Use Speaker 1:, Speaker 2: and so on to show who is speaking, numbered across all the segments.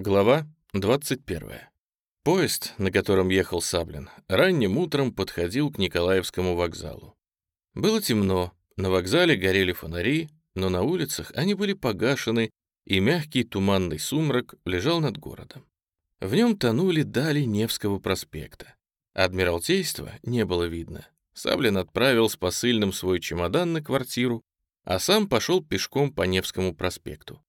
Speaker 1: Глава 21. Поезд, на котором ехал Саблин, ранним утром подходил к Николаевскому вокзалу. Было темно, на вокзале горели фонари, но на улицах они были погашены, и мягкий туманный сумрак лежал над городом. В нем тонули дали Невского проспекта. Адмиралтейства не было видно. Саблин отправил с посыльным свой чемодан на квартиру, а сам пошел пешком по Невскому проспекту.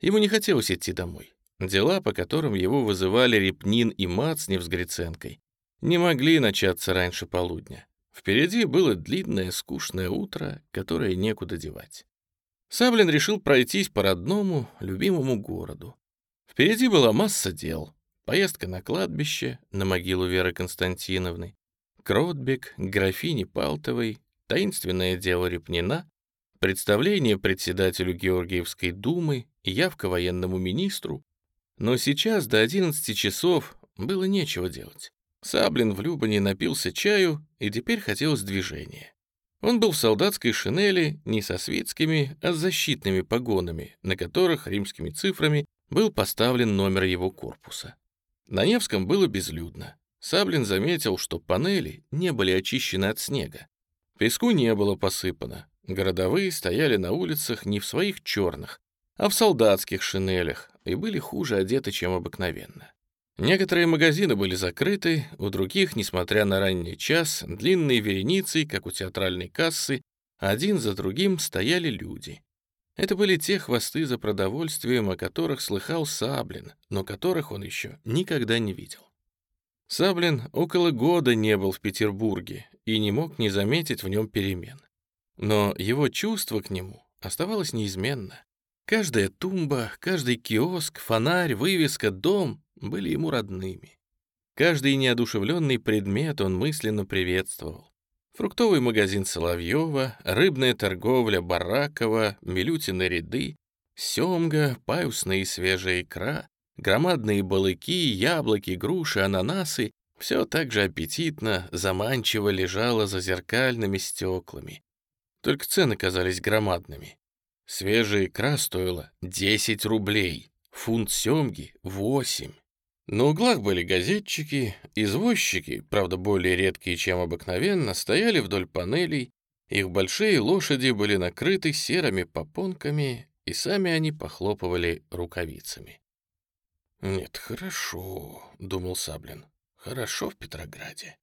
Speaker 1: Ему не хотелось идти домой. Дела, по которым его вызывали Репнин и Мацнев с Гриценкой, не могли начаться раньше полудня. Впереди было длинное, скучное утро, которое некуда девать. Саблин решил пройтись по родному, любимому городу. Впереди была масса дел. Поездка на кладбище, на могилу Веры Константиновны, Кротбек, графини Палтовой, таинственное дело Репнина, представление председателю Георгиевской думы, явка военному министру, но сейчас до 11 часов было нечего делать. Саблин в Любане напился чаю, и теперь хотелось движения. Он был в солдатской шинели не со светскими, а с защитными погонами, на которых римскими цифрами был поставлен номер его корпуса. На Невском было безлюдно. Саблин заметил, что панели не были очищены от снега. Песку не было посыпано. Городовые стояли на улицах не в своих черных, а в солдатских шинелях, и были хуже одеты, чем обыкновенно. Некоторые магазины были закрыты, у других, несмотря на ранний час, длинные вереницы, как у театральной кассы, один за другим стояли люди. Это были те хвосты за продовольствием, о которых слыхал Саблин, но которых он еще никогда не видел. Саблин около года не был в Петербурге и не мог не заметить в нем перемен. Но его чувство к нему оставалось неизменно. Каждая тумба, каждый киоск, фонарь, вывеска, дом были ему родными. Каждый неодушевленный предмет он мысленно приветствовал. Фруктовый магазин Соловьева, рыбная торговля Баракова, Милютины ряды, семга, паюсная и свежая икра, громадные балыки, яблоки, груши, ананасы — все так же аппетитно, заманчиво лежало за зеркальными стеклами. Только цены казались громадными. Свежая икра стоила 10 рублей, фунт семги — 8. На углах были газетчики, извозчики, правда более редкие, чем обыкновенно, стояли вдоль панелей, их большие лошади были накрыты серыми попонками, и сами они похлопывали рукавицами. «Нет, хорошо», — думал Саблин, — «хорошо в Петрограде».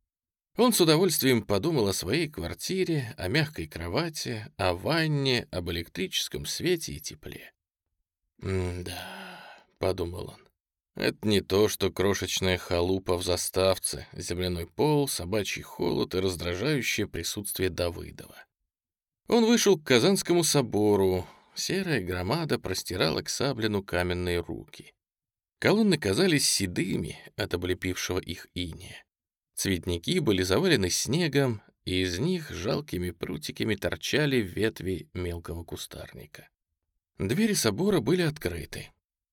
Speaker 1: Он с удовольствием подумал о своей квартире, о мягкой кровати, о ванне, об электрическом свете и тепле. «Да», — подумал он, — «это не то, что крошечная халупа в заставце, земляной пол, собачий холод и раздражающее присутствие Давыдова». Он вышел к Казанскому собору. Серая громада простирала к Саблину каменные руки. Колонны казались седыми от облепившего их иния. Цветники были завалены снегом, и из них жалкими прутиками торчали ветви мелкого кустарника. Двери собора были открыты.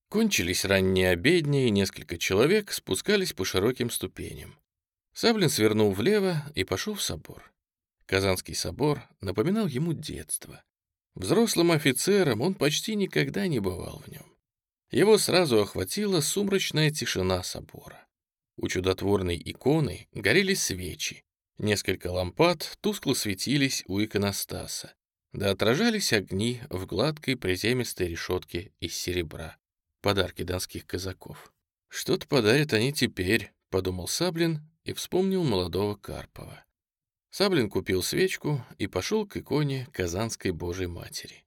Speaker 1: Кончились ранние обедни, и несколько человек спускались по широким ступеням. Саблин свернул влево и пошел в собор. Казанский собор напоминал ему детство. Взрослым офицером он почти никогда не бывал в нем. Его сразу охватила сумрачная тишина собора. У чудотворной иконы горели свечи. Несколько лампад тускло светились у иконостаса. Да отражались огни в гладкой приземистой решетке из серебра. Подарки донских казаков. «Что-то подарят они теперь», — подумал Саблин и вспомнил молодого Карпова. Саблин купил свечку и пошел к иконе Казанской Божьей Матери.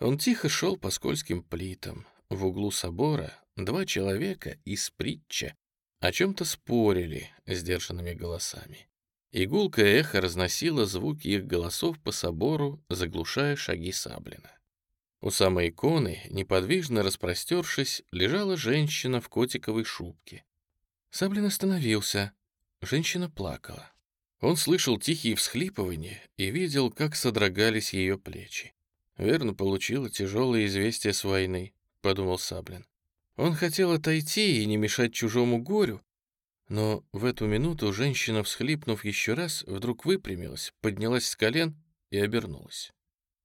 Speaker 1: Он тихо шел по скользким плитам. В углу собора два человека из притча о чем-то спорили сдержанными голосами. Игулкое эхо разносило звуки их голосов по собору, заглушая шаги Саблина. У самой иконы, неподвижно распростершись, лежала женщина в котиковой шубке. Саблин остановился. Женщина плакала. Он слышал тихие всхлипывания и видел, как содрогались ее плечи. «Верно, получила тяжелое известие с войны», — подумал Саблин. Он хотел отойти и не мешать чужому горю, но в эту минуту женщина, всхлипнув еще раз, вдруг выпрямилась, поднялась с колен и обернулась.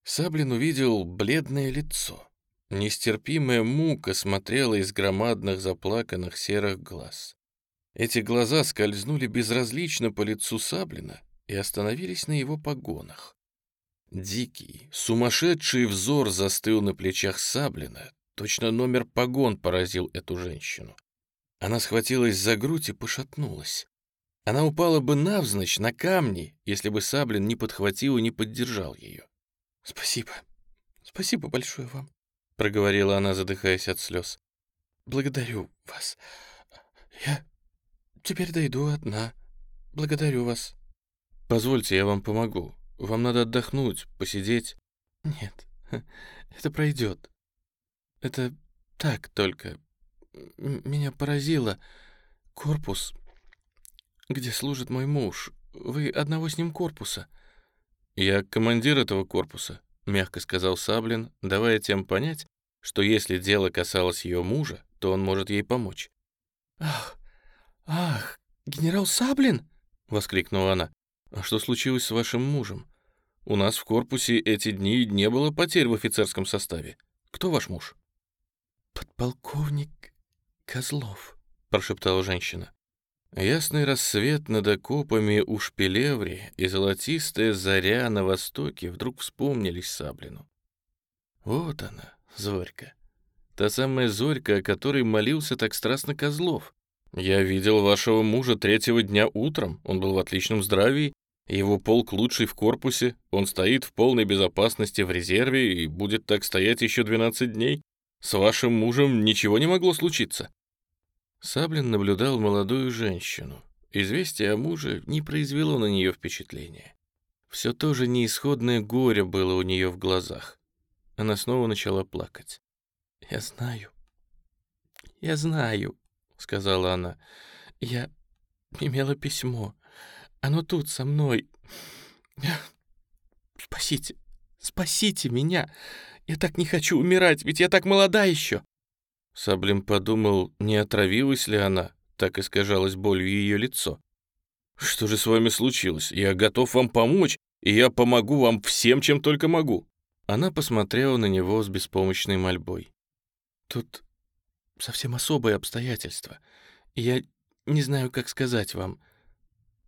Speaker 1: Саблин увидел бледное лицо. Нестерпимая мука смотрела из громадных заплаканных серых глаз. Эти глаза скользнули безразлично по лицу Саблина и остановились на его погонах. Дикий, сумасшедший взор застыл на плечах Саблина, точно номер погон поразил эту женщину. Она схватилась за грудь и пошатнулась. Она упала бы навзничь на камни, если бы Саблин не подхватил и не поддержал ее. «Спасибо, спасибо большое вам», — проговорила она, задыхаясь от слез. «Благодарю вас. Я теперь дойду одна. Благодарю вас». «Позвольте, я вам помогу. Вам надо отдохнуть, посидеть». «Нет, это пройдет. Это так только. Меня поразило. Корпус, где служит мой муж. Вы одного с ним корпуса». «Я командир этого корпуса», мягко сказал Саблин, давая тем понять, что если дело касалось ее мужа, то он может ей помочь. «Ах, ах, генерал Саблин!» — воскликнула она. «А что случилось с вашим мужем? У нас в корпусе эти дни не было потерь в офицерском составе. Кто ваш муж?» «Подполковник Козлов», — прошептала женщина. Ясный рассвет над окопами у Шпилеври и золотистая заря на востоке вдруг вспомнились Саблину. Вот она, Зорька. Та самая Зорька, о которой молился так страстно Козлов. Я видел вашего мужа третьего дня утром, он был в отличном здравии, его полк лучший в корпусе, он стоит в полной безопасности в резерве и будет так стоять еще 12 дней. С вашим мужем ничего не могло случиться. Саблин наблюдал молодую женщину. Известие о муже не произвело на нее впечатления. Все то же неисходное горе было у нее в глазах. Она снова начала плакать. «Я знаю, я знаю», — сказала она. «Я имела письмо. Оно тут со мной. Спасите, спасите меня. Я так не хочу умирать, ведь я так молода еще». Саблин подумал, не отравилась ли она, так искажалось болью ее лицо. «Что же с вами случилось? Я готов вам помочь, и я помогу вам всем, чем только могу». Она посмотрела на него с беспомощной мольбой. «Тут совсем особые обстоятельства. Я не знаю, как сказать вам.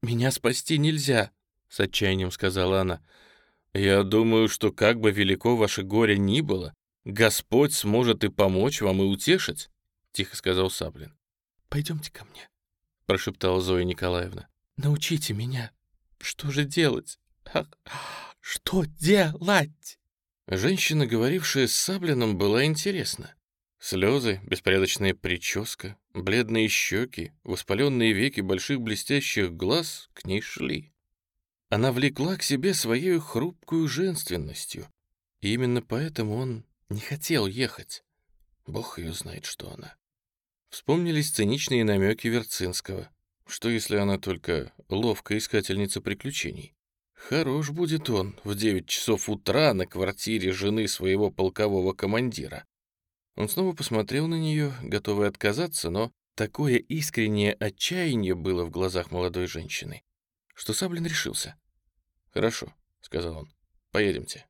Speaker 1: Меня спасти нельзя», — с отчаянием сказала она. «Я думаю, что как бы велико ваше горе ни было, Господь сможет и помочь вам, и утешить», — тихо сказал Саблин. «Пойдемте ко мне», — прошептала Зоя Николаевна. «Научите меня. Что же делать? Ах, что делать?» Женщина, говорившая с Саблиным, была интересна. Слезы, беспорядочная прическа, бледные щеки, воспаленные веки больших блестящих глаз к ней шли. Она влекла к себе своей хрупкую женственностью, и именно поэтому он не хотел ехать. Бог ее знает, что она. Вспомнились циничные намеки Верцинского. Что, если она только ловкая искательница приключений? Хорош будет он в девять часов утра на квартире жены своего полкового командира. Он снова посмотрел на нее, готовый отказаться, но такое искреннее отчаяние было в глазах молодой женщины, что Саблин решился. «Хорошо», — сказал он, — «поедемте».